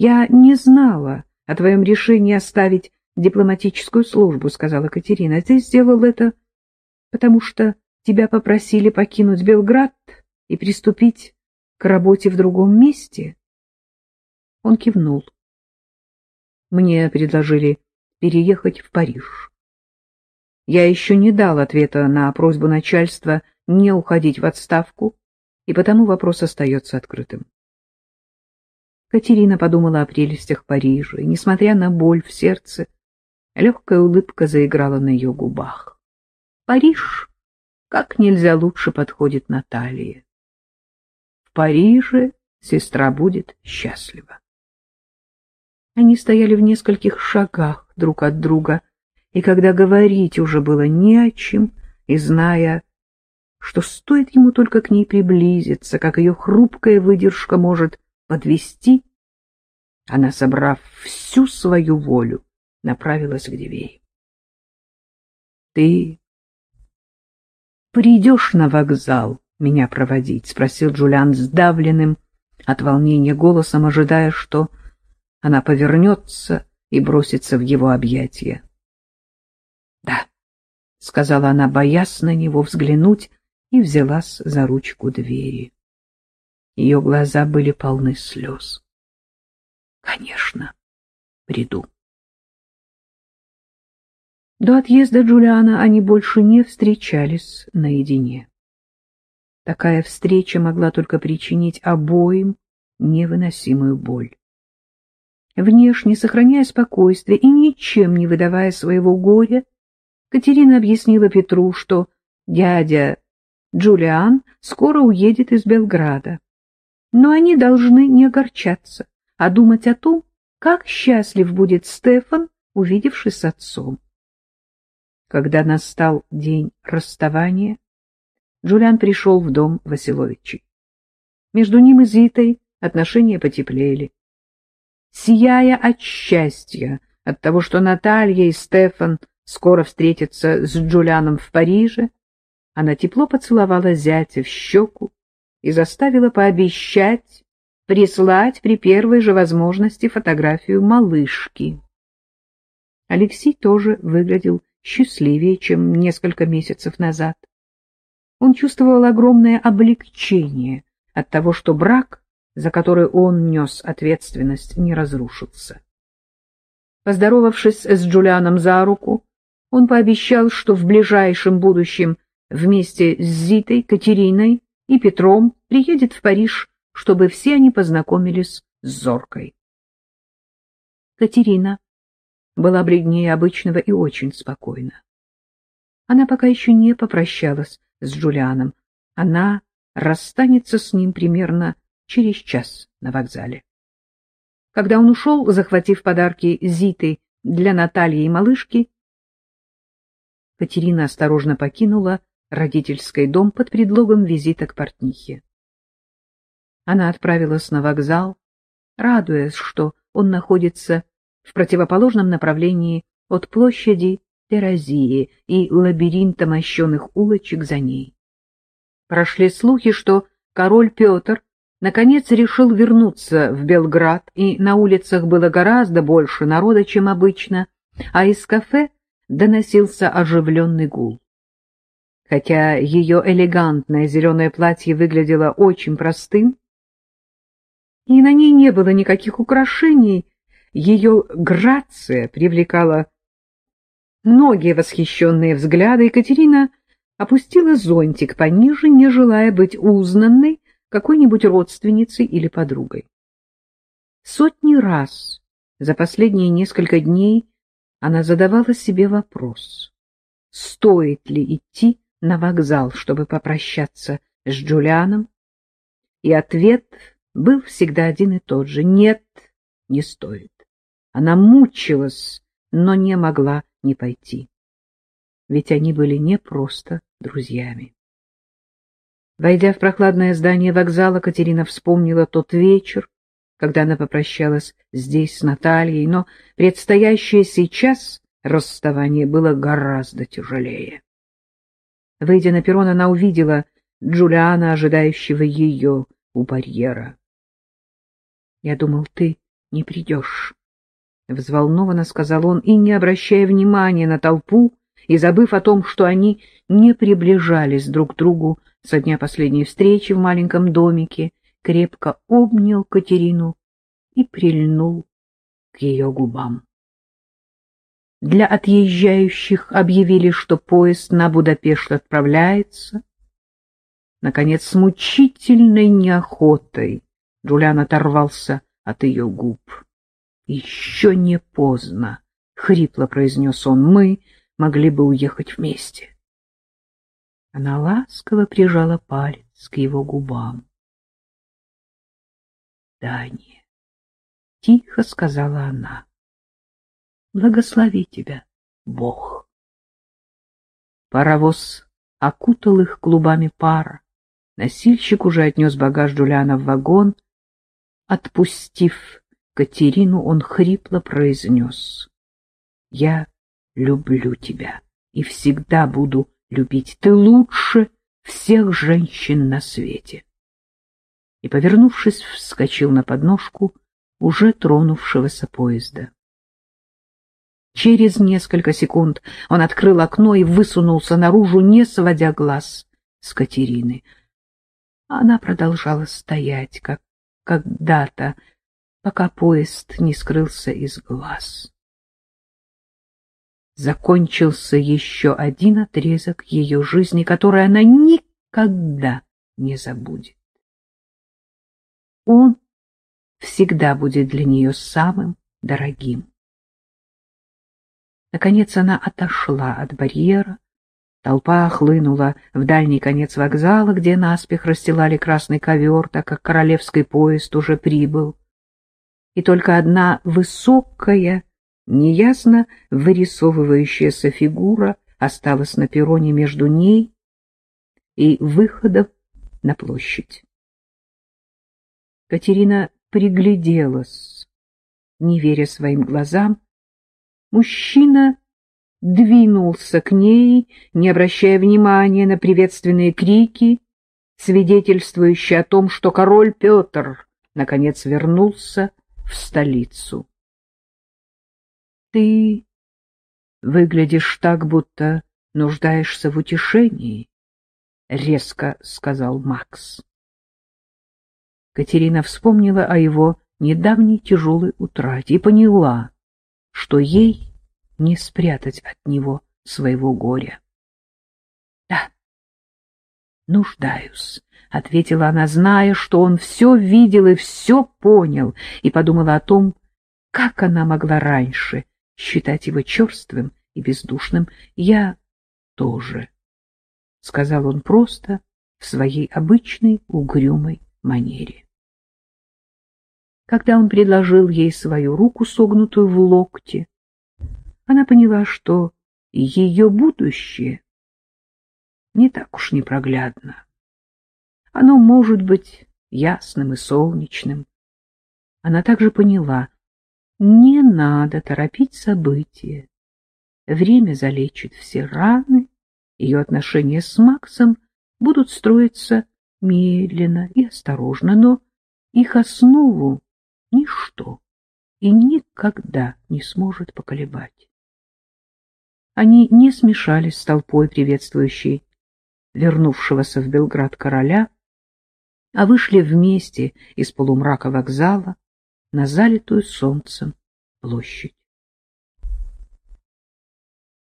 Я не знала о твоем решении оставить дипломатическую службу, — сказала Катерина. — Ты сделал это, потому что тебя попросили покинуть Белград и приступить к работе в другом месте? Он кивнул. Мне предложили переехать в Париж. Я еще не дал ответа на просьбу начальства не уходить в отставку, и потому вопрос остается открытым. Катерина подумала о прелестях Парижа, и, несмотря на боль в сердце, легкая улыбка заиграла на ее губах. Париж как нельзя лучше подходит Наталье. В Париже сестра будет счастлива. Они стояли в нескольких шагах друг от друга, и когда говорить уже было не о чем, и зная, что стоит ему только к ней приблизиться, как ее хрупкая выдержка может подвести, она, собрав всю свою волю, направилась к двери. — Ты придешь на вокзал меня проводить? — спросил Джулиан сдавленным от волнения голосом, ожидая, что она повернется и бросится в его объятия. — Да, — сказала она, боясь на него взглянуть, и взялась за ручку двери. Ее глаза были полны слез. — Конечно, приду. До отъезда Джулиана они больше не встречались наедине. Такая встреча могла только причинить обоим невыносимую боль. Внешне сохраняя спокойствие и ничем не выдавая своего горя, Катерина объяснила Петру, что дядя Джулиан скоро уедет из Белграда. Но они должны не огорчаться, а думать о том, как счастлив будет Стефан, увидевшись с отцом. Когда настал день расставания, Джулиан пришел в дом Василовичей. Между ним и Зитой отношения потеплели сияя от счастья от того, что Наталья и Стефан скоро встретятся с Джулианом в Париже, она тепло поцеловала зятя в щеку и заставила пообещать прислать при первой же возможности фотографию малышки. Алексей тоже выглядел счастливее, чем несколько месяцев назад. Он чувствовал огромное облегчение от того, что брак за который он нес ответственность, не разрушится. Поздоровавшись с Джулианом за руку, он пообещал, что в ближайшем будущем вместе с Зитой, Катериной и Петром приедет в Париж, чтобы все они познакомились с Зоркой. Катерина была бледнее обычного и очень спокойна. Она пока еще не попрощалась с Джулианом. Она расстанется с ним примерно через час на вокзале. Когда он ушел, захватив подарки Зиты для Натальи и малышки, Катерина осторожно покинула родительский дом под предлогом визита к портнихе. Она отправилась на вокзал, радуясь, что он находится в противоположном направлении от площади Теразии и лабиринта мощенных улочек за ней. Прошли слухи, что король Петр наконец решил вернуться в Белград, и на улицах было гораздо больше народа, чем обычно, а из кафе доносился оживленный гул. Хотя ее элегантное зеленое платье выглядело очень простым, и на ней не было никаких украшений, ее грация привлекала многие восхищенные взгляды, Екатерина опустила зонтик пониже, не желая быть узнанной, какой-нибудь родственницей или подругой. Сотни раз за последние несколько дней она задавала себе вопрос, стоит ли идти на вокзал, чтобы попрощаться с Джулианом, и ответ был всегда один и тот же — нет, не стоит. Она мучилась, но не могла не пойти, ведь они были не просто друзьями. Войдя в прохладное здание вокзала, Катерина вспомнила тот вечер, когда она попрощалась здесь с Натальей, но предстоящее сейчас расставание было гораздо тяжелее. Выйдя на перрон, она увидела Джулиана, ожидающего ее у барьера. — Я думал, ты не придешь, — взволнованно сказал он, и, не обращая внимания на толпу, и забыв о том, что они не приближались друг к другу со дня последней встречи в маленьком домике, крепко обнял Катерину и прильнул к ее губам. Для отъезжающих объявили, что поезд на Будапешт отправляется. Наконец, с мучительной неохотой Джулиан оторвался от ее губ. «Еще не поздно», — хрипло произнес он, — «мы могли бы уехать вместе». Она ласково прижала палец к его губам. «Дани», — тихо сказала она, — «благослови тебя, Бог». Паровоз окутал их клубами пара. Носильщик уже отнес багаж Джулиана в вагон. Отпустив Катерину, он хрипло произнес. — Я люблю тебя и всегда буду любить. Ты лучше всех женщин на свете. И, повернувшись, вскочил на подножку уже тронувшегося поезда. Через несколько секунд он открыл окно и высунулся наружу, не сводя глаз с Катерины. Она продолжала стоять, как когда-то, пока поезд не скрылся из глаз. Закончился еще один отрезок ее жизни, который она никогда не забудет. Он всегда будет для нее самым дорогим. Наконец она отошла от барьера. Толпа хлынула в дальний конец вокзала, где наспех расстилали красный ковер, так как королевский поезд уже прибыл. И только одна высокая, неясно вырисовывающаяся фигура осталась на перроне между ней и выходом на площадь. Катерина пригляделась, не веря своим глазам, Мужчина двинулся к ней, не обращая внимания на приветственные крики, свидетельствующие о том, что король Петр наконец вернулся в столицу. — Ты выглядишь так, будто нуждаешься в утешении, — резко сказал Макс. Катерина вспомнила о его недавней тяжелой утрате и поняла, что ей не спрятать от него своего горя. — Да, нуждаюсь, — ответила она, зная, что он все видел и все понял, и подумала о том, как она могла раньше считать его черствым и бездушным. Я тоже, — сказал он просто в своей обычной угрюмой манере. Когда он предложил ей свою руку, согнутую в локте, она поняла, что ее будущее не так уж непроглядно. Оно может быть ясным и солнечным. Она также поняла, не надо торопить события. Время залечит все раны, ее отношения с Максом будут строиться медленно и осторожно, но их основу ничто и никогда не сможет поколебать. Они не смешались с толпой, приветствующей вернувшегося в Белград короля, а вышли вместе из полумрака вокзала на залитую солнцем площадь.